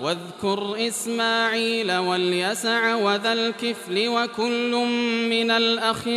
واذكر إسماعيل واليسع وذا الكفل وكل من الأخيار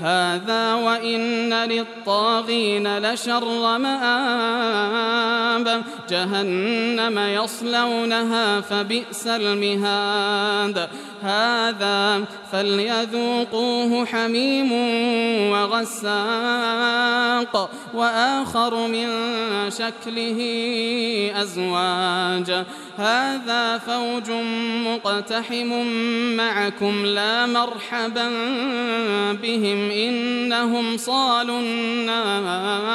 هذا وإن للطاغين لشر مآب. جهنم يصلونها فبئس المهاد. هذا فليذوقوه حميم وغساق وآخر من شكله أزواج. هذا فوج مقتحم معكم لا مرحبا بهم إنهم صالوا النار.